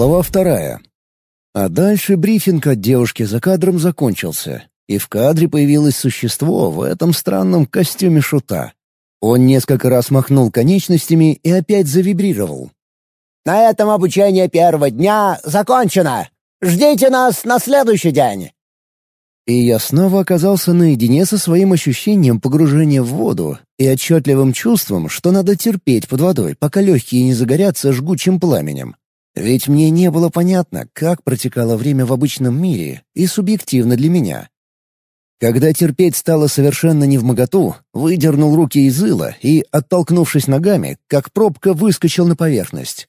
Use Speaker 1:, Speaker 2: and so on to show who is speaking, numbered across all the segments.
Speaker 1: Глава вторая. А дальше брифинг от девушки за кадром закончился, и в кадре появилось существо в этом странном костюме шута. Он несколько раз махнул конечностями и опять завибрировал.
Speaker 2: «На этом обучение первого дня закончено! Ждите нас на следующий день!»
Speaker 1: И я снова оказался наедине со своим ощущением погружения в воду и отчетливым чувством, что надо терпеть под водой, пока легкие не загорятся жгучим пламенем. Ведь мне не было понятно, как протекало время в обычном мире и субъективно для меня. Когда терпеть стало совершенно невмоготу, выдернул руки из ила и, оттолкнувшись ногами, как пробка выскочил на поверхность.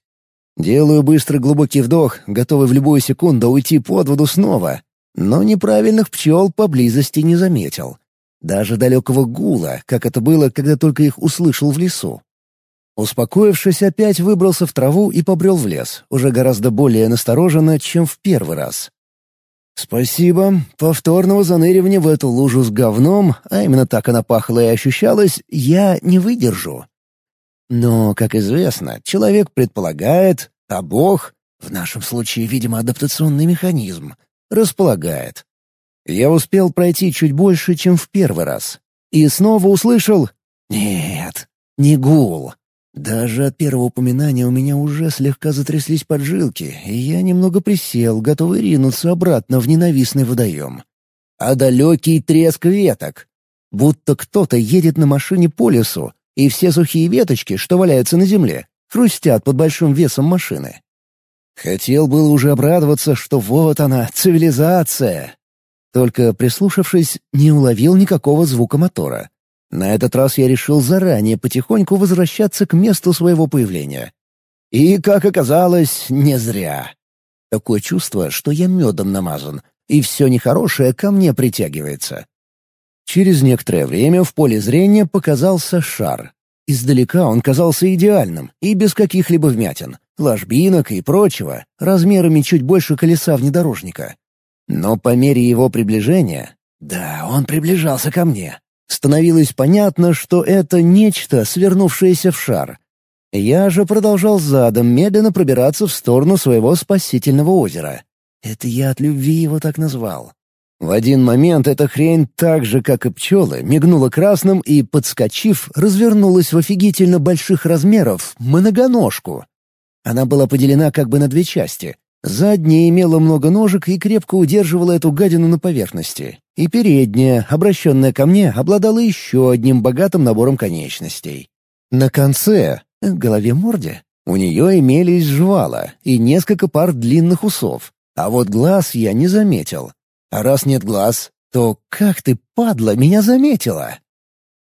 Speaker 1: Делаю быстрый глубокий вдох, готовый в любую секунду уйти под воду снова, но неправильных пчел поблизости не заметил. Даже далекого гула, как это было, когда только их услышал в лесу. Успокоившись, опять выбрался в траву и побрел в лес, уже гораздо более настороженно, чем в первый раз. Спасибо. Повторного заныривания в эту лужу с говном, а именно так она пахла и ощущалась, я не выдержу. Но, как известно, человек предполагает, а Бог, в нашем случае, видимо, адаптационный механизм, располагает. Я успел пройти чуть больше, чем в первый раз. И снова услышал «Нет, не гул, даже от первого упоминания у меня уже слегка затряслись поджилки, и я немного присел, готовый ринуться обратно в ненавистный водоем. А далекий треск веток. Будто кто-то едет на машине по лесу, и все сухие веточки, что валяются на земле, хрустят под большим весом машины. Хотел было уже обрадоваться, что вот она, цивилизация. Только, прислушавшись, не уловил никакого звука мотора. На этот раз я решил заранее потихоньку возвращаться к месту своего появления. И, как оказалось, не зря. Такое чувство, что я медом намазан, и все нехорошее ко мне притягивается. Через некоторое время в поле зрения показался шар. Издалека он казался идеальным и без каких-либо вмятин, ложбинок и прочего, размерами чуть больше колеса внедорожника. Но по мере его приближения... Да, он приближался ко мне. Становилось понятно, что это нечто, свернувшееся в шар. Я же продолжал задом медленно пробираться в сторону своего спасительного озера. Это я от любви его так назвал. В один момент эта хрень так же, как и пчелы, мигнула красным и, подскочив, развернулась в офигительно больших размеров многоножку. Она была поделена как бы на две части, Задняя имела много ножек и крепко удерживала эту гадину на поверхности. И передняя, обращенная ко мне, обладала еще одним богатым набором конечностей. На конце, в голове морде, у нее имелись жвала и несколько пар длинных усов. А вот глаз я не заметил. А раз нет глаз, то как ты, падла, меня заметила?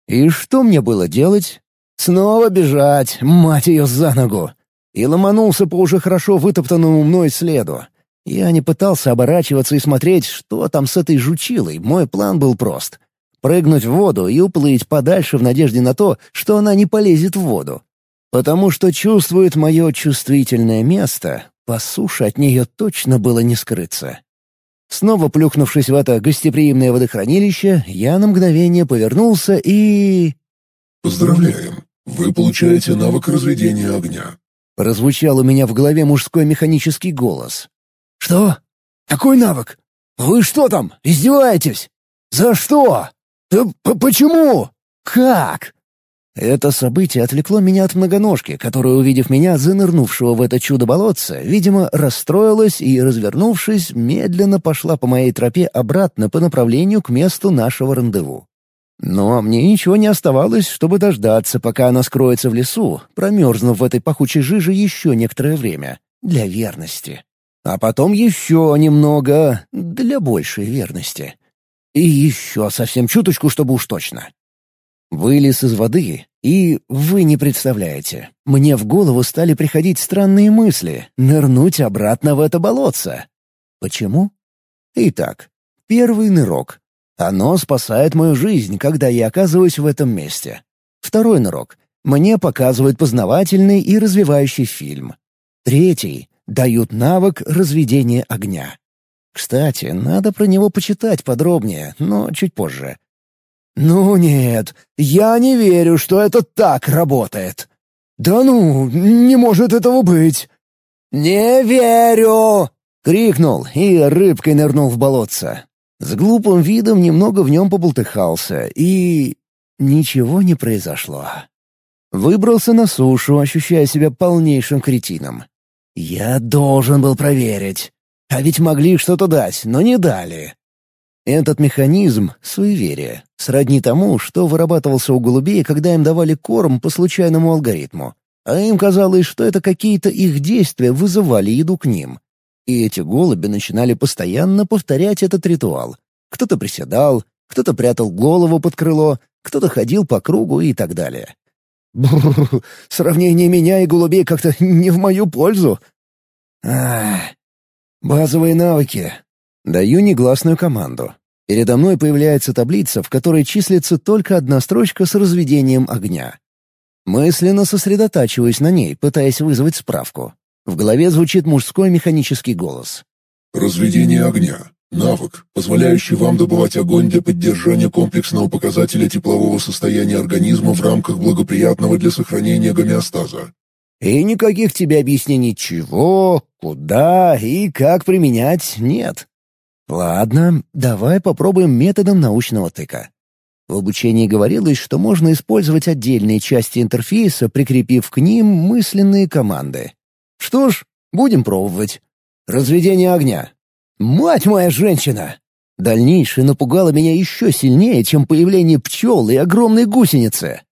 Speaker 1: И что мне было делать? Снова бежать, мать ее за ногу и ломанулся по уже хорошо вытоптанному мной следу. Я не пытался оборачиваться и смотреть, что там с этой жучилой, мой план был прост. Прыгнуть в воду и уплыть подальше в надежде на то, что она не полезет в воду. Потому что чувствует мое чувствительное место, по суше от нее точно было не скрыться. Снова плюхнувшись в это гостеприимное водохранилище, я на мгновение повернулся и...
Speaker 3: «Поздравляем! Вы получаете навык разведения огня.
Speaker 1: Прозвучал у меня в голове мужской механический голос. «Что? Какой навык? Вы что там, издеваетесь? За что? П -п Почему? Как?» Это событие отвлекло меня от многоножки, которая, увидев меня, занырнувшего в это чудо-болотце, видимо, расстроилась и, развернувшись, медленно пошла по моей тропе обратно по направлению к месту нашего рандеву. Но мне ничего не оставалось, чтобы дождаться, пока она скроется в лесу, промерзнув в этой пахучей жиже еще некоторое время, для верности. А потом еще немного, для большей верности. И еще совсем чуточку, чтобы уж точно. Вылез из воды, и вы не представляете, мне в голову стали приходить странные мысли нырнуть обратно в это болотце. Почему? Итак, первый нырок. Оно спасает мою жизнь, когда я оказываюсь в этом месте. Второй нырок. Мне показывают познавательный и развивающий фильм. Третий. Дают навык разведения огня. Кстати, надо про него почитать подробнее, но чуть позже. «Ну нет, я не верю, что это так работает!» «Да ну, не может этого быть!» «Не верю!» — крикнул и рыбкой нырнул в болотце. С глупым видом немного в нем побултыхался, и... ничего не произошло. Выбрался на сушу, ощущая себя полнейшим кретином. Я должен был проверить. А ведь могли что-то дать, но не дали. Этот механизм — суеверие, сродни тому, что вырабатывался у голубей, когда им давали корм по случайному алгоритму. А им казалось, что это какие-то их действия вызывали еду к ним. И эти голуби начинали постоянно повторять этот ритуал. Кто-то приседал, кто-то прятал голову под крыло, кто-то ходил по кругу и так далее. Бррр, сравнение меня и голубей как-то не в мою пользу. Ах, базовые навыки. Даю негласную команду. Передо мной появляется таблица, в которой числится только одна строчка с разведением огня. Мысленно сосредотачиваюсь на ней, пытаясь вызвать справку. В голове звучит мужской механический голос.
Speaker 3: «Разведение огня. Навык, позволяющий вам добывать огонь для поддержания комплексного показателя теплового состояния организма в рамках благоприятного для сохранения гомеостаза.
Speaker 1: И никаких тебе объяснений чего, куда и как применять нет. Ладно, давай попробуем методом научного тыка. В обучении говорилось, что можно использовать отдельные части интерфейса, прикрепив к ним мысленные команды. Что ж, будем пробовать. Разведение огня. Мать моя женщина! Дальнейшее напугало меня еще сильнее, чем появление пчел и огромной гусеницы.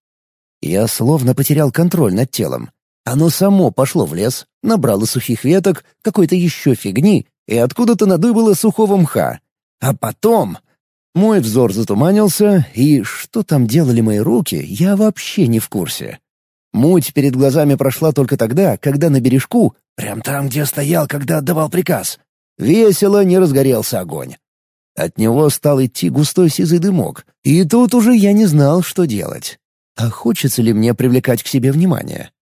Speaker 1: Я словно потерял контроль над телом. Оно само пошло в лес, набрало сухих веток, какой-то еще фигни и откуда-то надыбало сухого мха. А потом... Мой взор затуманился, и что там делали мои руки, я вообще не в курсе. Муть перед глазами прошла только тогда, когда на бережку, прям там, где стоял, когда отдавал приказ, весело не разгорелся огонь. От него стал идти густой сизый дымок, и тут уже я не знал, что делать. А хочется ли мне привлекать к себе внимание?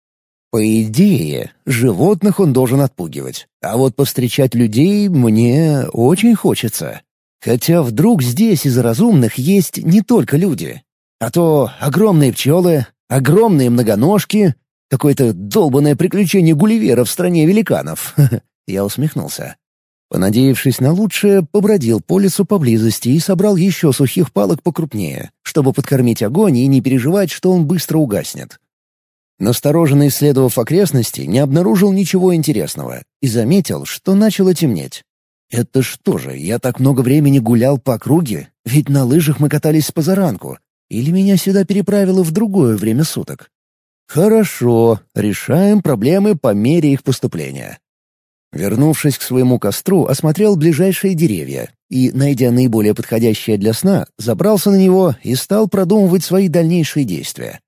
Speaker 1: По идее, животных он должен отпугивать, а вот повстречать людей мне очень хочется. Хотя вдруг здесь из разумных есть не только люди. А то огромные пчелы, огромные многоножки, какое-то долбанное приключение Гулливера в стране великанов. Я усмехнулся. Понадеявшись на лучшее, побродил по лесу поблизости и собрал еще сухих палок покрупнее, чтобы подкормить огонь и не переживать, что он быстро угаснет. Настороженно исследовав окрестности, не обнаружил ничего интересного и заметил, что начало темнеть. Это что же, я так много времени гулял по округе? Ведь на лыжах мы катались с позаранку. Или меня сюда переправило в другое время суток? Хорошо, решаем проблемы по мере их поступления. Вернувшись к своему костру, осмотрел ближайшие деревья и, найдя наиболее подходящее для сна, забрался на него и стал продумывать свои дальнейшие действия.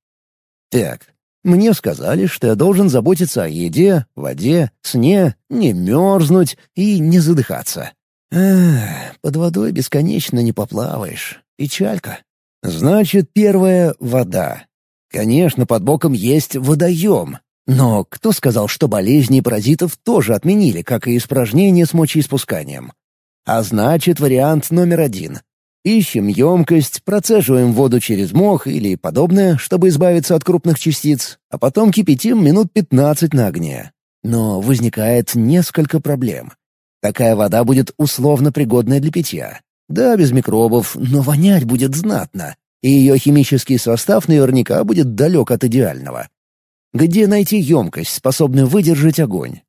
Speaker 1: Так, мне сказали, что я должен заботиться о еде, воде, сне, не мерзнуть и не задыхаться. Эх, под водой бесконечно не поплаваешь. Печалька. Значит, первое — вода. Конечно, под боком есть водоем. Но кто сказал, что болезни и паразитов тоже отменили, как и испражнения с мочеиспусканием? А значит, вариант номер один Ищем емкость, процеживаем воду через мох или подобное, чтобы избавиться от крупных частиц, а потом кипятим минут 15 на огне. Но возникает несколько проблем. Такая вода будет условно пригодная для питья. Да, без микробов, но вонять будет знатно, и ее химический состав наверняка будет далек от идеального. Где найти емкость, способную выдержать огонь?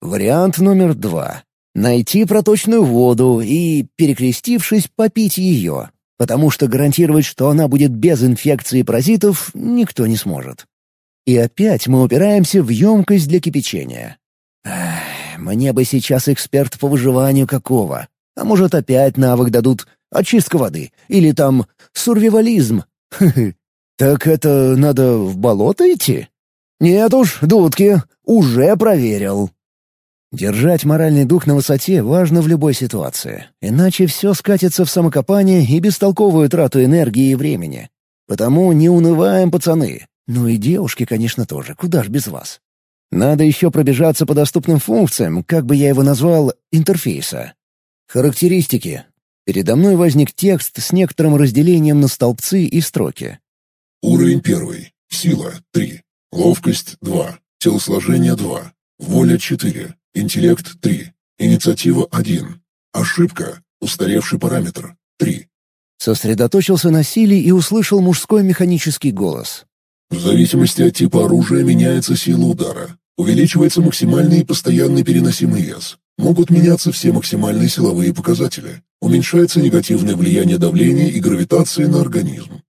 Speaker 1: Вариант номер два. Найти проточную воду и, перекрестившись, попить ее, потому что гарантировать, что она будет без инфекции паразитов, никто не сможет. И опять мы упираемся в емкость для кипячения. Эх, мне бы сейчас эксперт по выживанию какого. А может, опять навык дадут очистка воды или там сурвивализм. Так это надо в болото идти? Нет уж, дудки, уже проверил. Держать моральный дух на высоте важно в любой ситуации, иначе все скатится в самокопание и бестолковую трату энергии и времени. Потому не унываем, пацаны. Ну и девушки, конечно, тоже, куда ж без вас. Надо еще пробежаться по доступным функциям, как бы я его назвал, интерфейса. Характеристики. Передо мной возник текст с некоторым разделением на столбцы и строки.
Speaker 3: Уровень первый. Сила — 3. Ловкость — 2. Телосложение — 2. Воля 4. Интеллект 3. Инициатива 1. Ошибка. Устаревший параметр 3.
Speaker 1: Сосредоточился на силе и услышал мужской механический голос.
Speaker 3: В зависимости от типа оружия меняется сила удара. Увеличивается максимальный и постоянный переносимый вес. Могут меняться все максимальные силовые показатели. Уменьшается негативное влияние давления и гравитации на организм.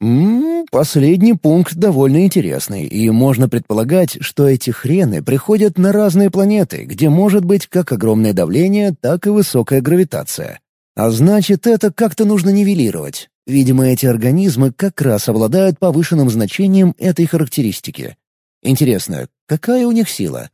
Speaker 1: М -м, последний пункт довольно интересный, и можно предполагать, что эти хрены приходят на разные планеты, где может быть как огромное давление, так и высокая гравитация. А значит, это как-то нужно нивелировать. Видимо, эти организмы как раз обладают повышенным значением этой характеристики. Интересно, какая у них сила?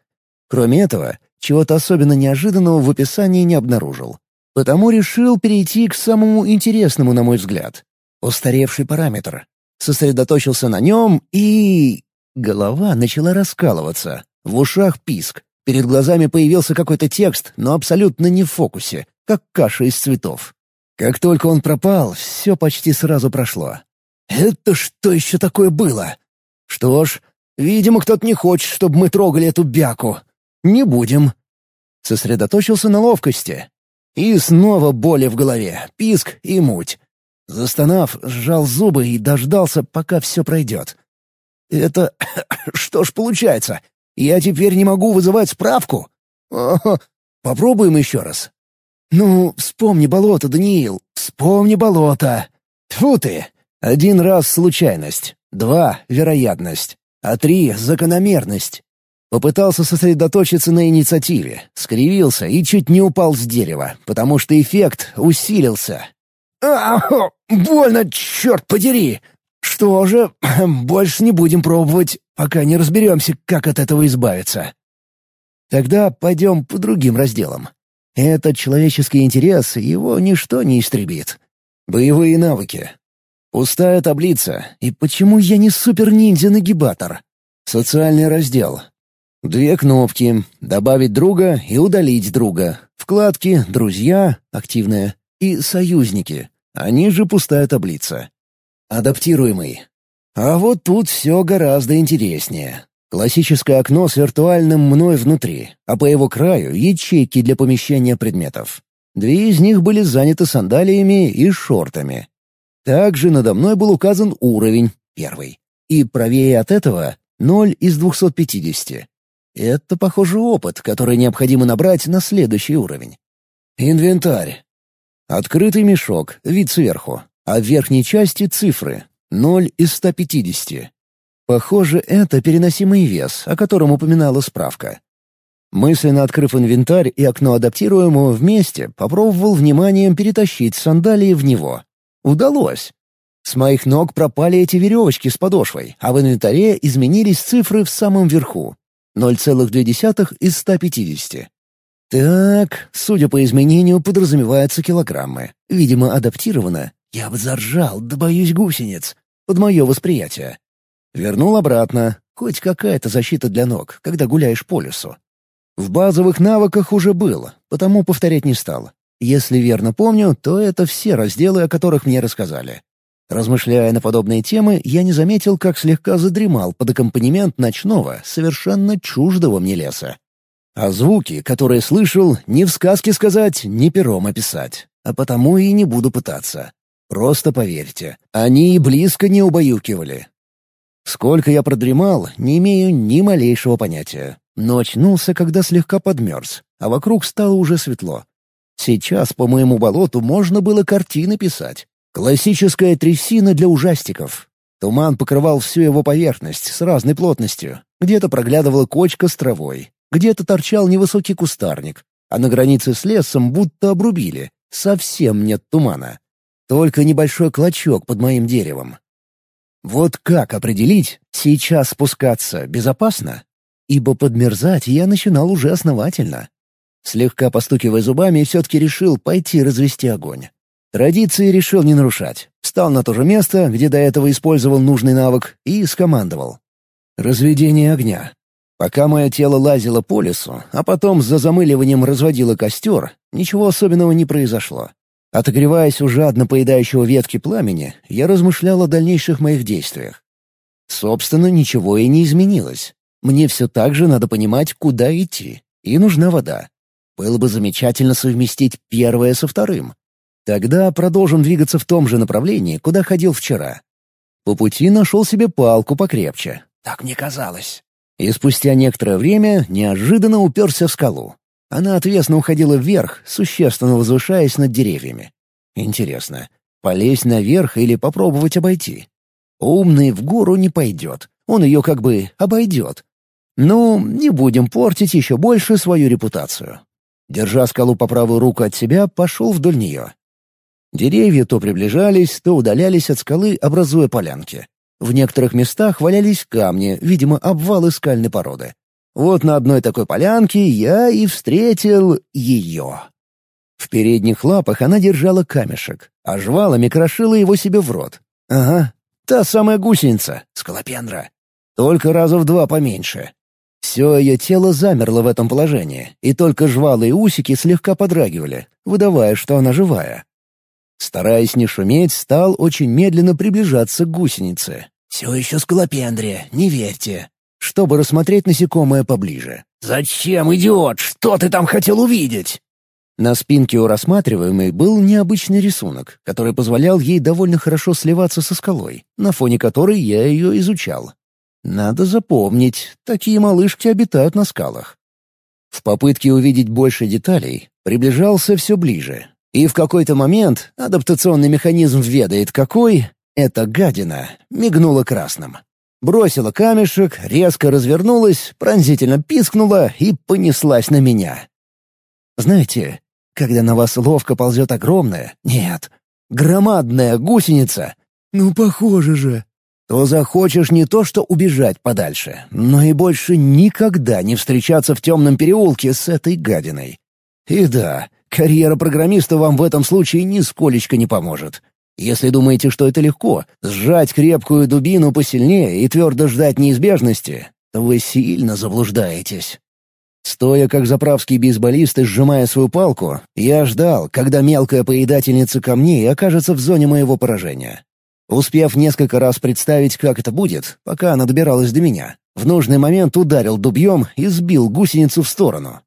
Speaker 1: Кроме этого, чего-то особенно неожиданного в описании не обнаружил. Потому решил перейти к самому интересному, на мой взгляд. Устаревший параметр. Сосредоточился на нем и... Голова начала раскалываться. В ушах писк. Перед глазами появился какой-то текст, но абсолютно не в фокусе, как каша из цветов. Как только он пропал, все почти сразу прошло. «Это что еще такое было?» «Что ж, видимо, кто-то не хочет, чтобы мы трогали эту бяку. Не будем». Сосредоточился на ловкости. И снова боли в голове, писк и муть. Застонав, сжал зубы и дождался, пока все пройдет. «Это... что ж получается? Я теперь не могу вызывать справку? Попробуем еще раз. Ну, вспомни болото, Даниил, вспомни болото. Тьфу ты! Один раз случайность, два — вероятность, а три — закономерность. Попытался сосредоточиться на инициативе, скривился и чуть не упал с дерева, потому что эффект усилился. «А, больно, черт подери! Что же, больше не будем пробовать пока не разберемся, как от этого избавиться. Тогда пойдем по другим разделам. Этот человеческий интерес, его ничто не истребит. Боевые навыки. Пустая таблица. И почему я не супер-ниндзя-нагибатор? Социальный раздел. Две кнопки «Добавить друга» и «Удалить друга». Вкладки «Друзья» — активная и «Союзники». Они же пустая таблица. Адаптируемый. А вот тут все гораздо интереснее. Классическое окно с виртуальным мной внутри, а по его краю — ячейки для помещения предметов. Две из них были заняты сандалиями и шортами. Также надо мной был указан уровень, первый. И правее от этого — ноль из 250. Это, похоже, опыт, который необходимо набрать на следующий уровень. Инвентарь. Открытый мешок, вид сверху, а в верхней части — цифры, Ноль из 150. Похоже, это переносимый вес, о котором упоминала справка. Мысленно открыв инвентарь и окно адаптируемого вместе, попробовал вниманием перетащить сандалии в него. Удалось. С моих ног пропали эти веревочки с подошвой, а в инвентаре изменились цифры в самом верху. 0,2 из 150. Так, судя по изменению, подразумеваются килограммы. Видимо, адаптировано я бы заржал, да боюсь гусениц. Под мое восприятие. Вернул обратно. Хоть какая-то защита для ног, когда гуляешь по лесу. В базовых навыках уже было, потому повторять не стал. Если верно помню, то это все разделы, о которых мне рассказали. Размышляя на подобные темы, я не заметил, как слегка задремал под аккомпанемент ночного, совершенно чуждого мне леса. А звуки, которые слышал, ни в сказке сказать, ни пером описать. А потому и не буду пытаться. Просто поверьте, они и близко не убаюкивали. Сколько я продремал, не имею ни малейшего понятия. Но очнулся, когда слегка подмерз, а вокруг стало уже светло. Сейчас по моему болоту можно было картины писать. Классическая трясина для ужастиков. Туман покрывал всю его поверхность с разной плотностью. Где-то проглядывала кочка с травой, где-то торчал невысокий кустарник, а на границе с лесом будто обрубили. Совсем нет тумана. Только небольшой клочок под моим деревом. Вот как определить, сейчас спускаться безопасно? Ибо подмерзать я начинал уже основательно. Слегка постукивая зубами, все-таки решил пойти развести огонь. Традиции решил не нарушать. Встал на то же место, где до этого использовал нужный навык, и скомандовал. Разведение огня. Пока мое тело лазило по лесу, а потом за замыливанием разводило костер, ничего особенного не произошло. Отогреваясь у жадно поедающего ветки пламени, я размышлял о дальнейших моих действиях. Собственно, ничего и не изменилось. Мне все так же надо понимать, куда идти. И нужна вода. Было бы замечательно совместить первое со вторым. Тогда продолжим двигаться в том же направлении, куда ходил вчера. По пути нашел себе палку покрепче. Так мне казалось. И спустя некоторое время неожиданно уперся в скалу. Она отвесно уходила вверх, существенно возвышаясь над деревьями. Интересно, полезть наверх или попробовать обойти? Умный в гору не пойдет, он ее как бы обойдет. Ну, не будем портить еще больше свою репутацию. Держа скалу по правую руку от себя, пошел вдоль нее. Деревья то приближались, то удалялись от скалы, образуя полянки. В некоторых местах валялись камни, видимо, обвалы скальной породы. Вот на одной такой полянке я и встретил ее. В передних лапах она держала камешек, а жвалами крошила его себе в рот. Ага, та самая гусеница, скалопендра. Только раза в два поменьше. Все ее тело замерло в этом положении, и только жвалы и усики слегка подрагивали, выдавая, что она живая. Стараясь не шуметь, стал очень медленно приближаться к гусенице. «Все еще скалопендрия, не верьте», чтобы рассмотреть насекомое поближе. «Зачем, идиот? Что ты там хотел увидеть?» На спинке у рассматриваемой был необычный рисунок, который позволял ей довольно хорошо сливаться со скалой, на фоне которой я ее изучал. Надо запомнить, такие малышки обитают на скалах. В попытке увидеть больше деталей приближался все ближе. И в какой-то момент, адаптационный механизм ведает какой, эта гадина мигнула красным. Бросила камешек, резко развернулась, пронзительно пискнула и понеслась на меня. Знаете, когда на вас ловко ползет огромная, нет, громадная гусеница, ну похоже же, то захочешь не то что убежать подальше, но и больше никогда не встречаться в темном переулке с этой гадиной. И да, карьера программиста вам в этом случае нисколечко не поможет. Если думаете, что это легко, сжать крепкую дубину посильнее и твердо ждать неизбежности, то вы сильно заблуждаетесь. Стоя как заправский бейсболист и сжимая свою палку, я ждал, когда мелкая поедательница камней окажется в зоне моего поражения. Успев несколько раз представить, как это будет, пока она добиралась до меня, в нужный момент ударил дубьем и сбил гусеницу в сторону.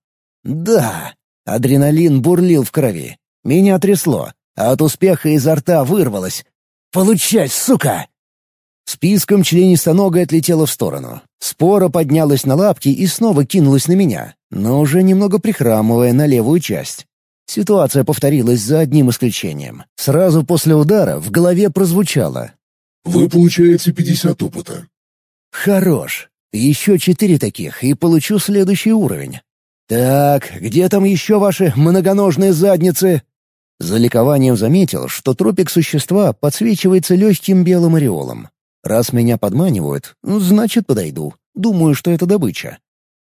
Speaker 1: Да, адреналин бурлил в крови. Меня трясло, а от успеха изо рта вырвалось. «Получай, сука!» Списком членистоногая отлетела в сторону. Спора поднялась на лапки и снова кинулась на меня, но уже немного прихрамывая на левую часть. Ситуация повторилась за одним исключением. Сразу после удара в голове прозвучало.
Speaker 3: «Вы получаете 50 опыта».
Speaker 1: «Хорош. Еще четыре таких, и получу следующий уровень. Так, где там еще ваши многоножные задницы?» За ликованием заметил, что тропик существа подсвечивается легким белым ореолом. Раз меня подманивают, ну, значит, подойду. Думаю, что это добыча.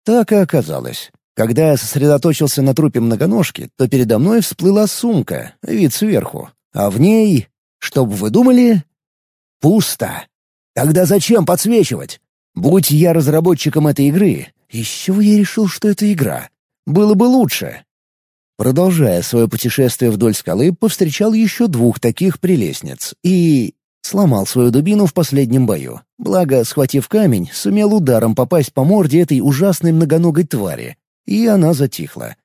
Speaker 1: Так и оказалось. Когда я сосредоточился на трупе многоножки, то передо мной всплыла сумка, вид сверху. А в ней, что бы вы думали, пусто. Тогда зачем подсвечивать? Будь я разработчиком этой игры, чего я решил, что это игра? Было бы лучше. Продолжая свое путешествие вдоль скалы, повстречал еще двух таких прелестниц и... сломал свою дубину в последнем бою. Благо, схватив камень, сумел ударом попасть по морде этой ужасной многоногой твари, и она затихла.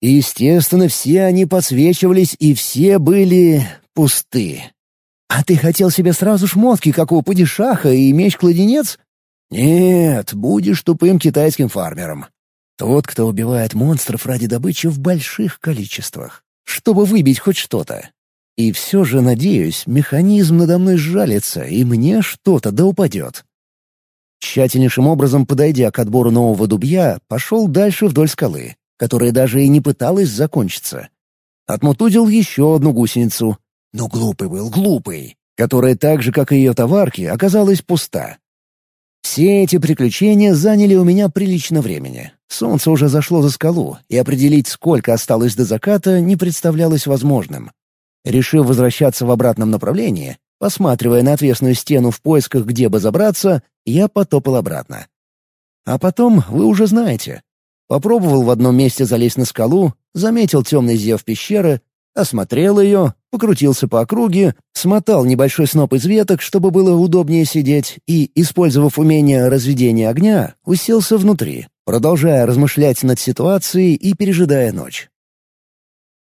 Speaker 1: Естественно, все они подсвечивались, и все были пусты. «А ты хотел себе сразу шмотки, как у падишаха и меч-кладенец?» «Нет, будешь тупым китайским фармером. Тот, кто убивает монстров ради добычи в больших количествах, чтобы выбить хоть что-то. И все же, надеюсь, механизм надо мной сжалится, и мне что-то да упадет. Тщательнейшим образом подойдя к отбору нового дубья, пошел дальше вдоль скалы, которая даже и не пыталась закончиться. Отмутузил еще одну гусеницу. Но глупый был, глупый, которая так же, как и ее товарки, оказалась пуста. Все эти приключения заняли у меня прилично времени. Солнце уже зашло за скалу, и определить, сколько осталось до заката, не представлялось возможным. Решив возвращаться в обратном направлении, посматривая на отвесную стену в поисках, где бы забраться, я потопал обратно. А потом вы уже знаете. Попробовал в одном месте залезть на скалу, заметил темный зев пещеры, Осмотрел ее, покрутился по округе, смотал небольшой сноп из веток, чтобы было удобнее сидеть, и, использовав умение разведения огня, уселся внутри, продолжая размышлять над ситуацией и пережидая ночь.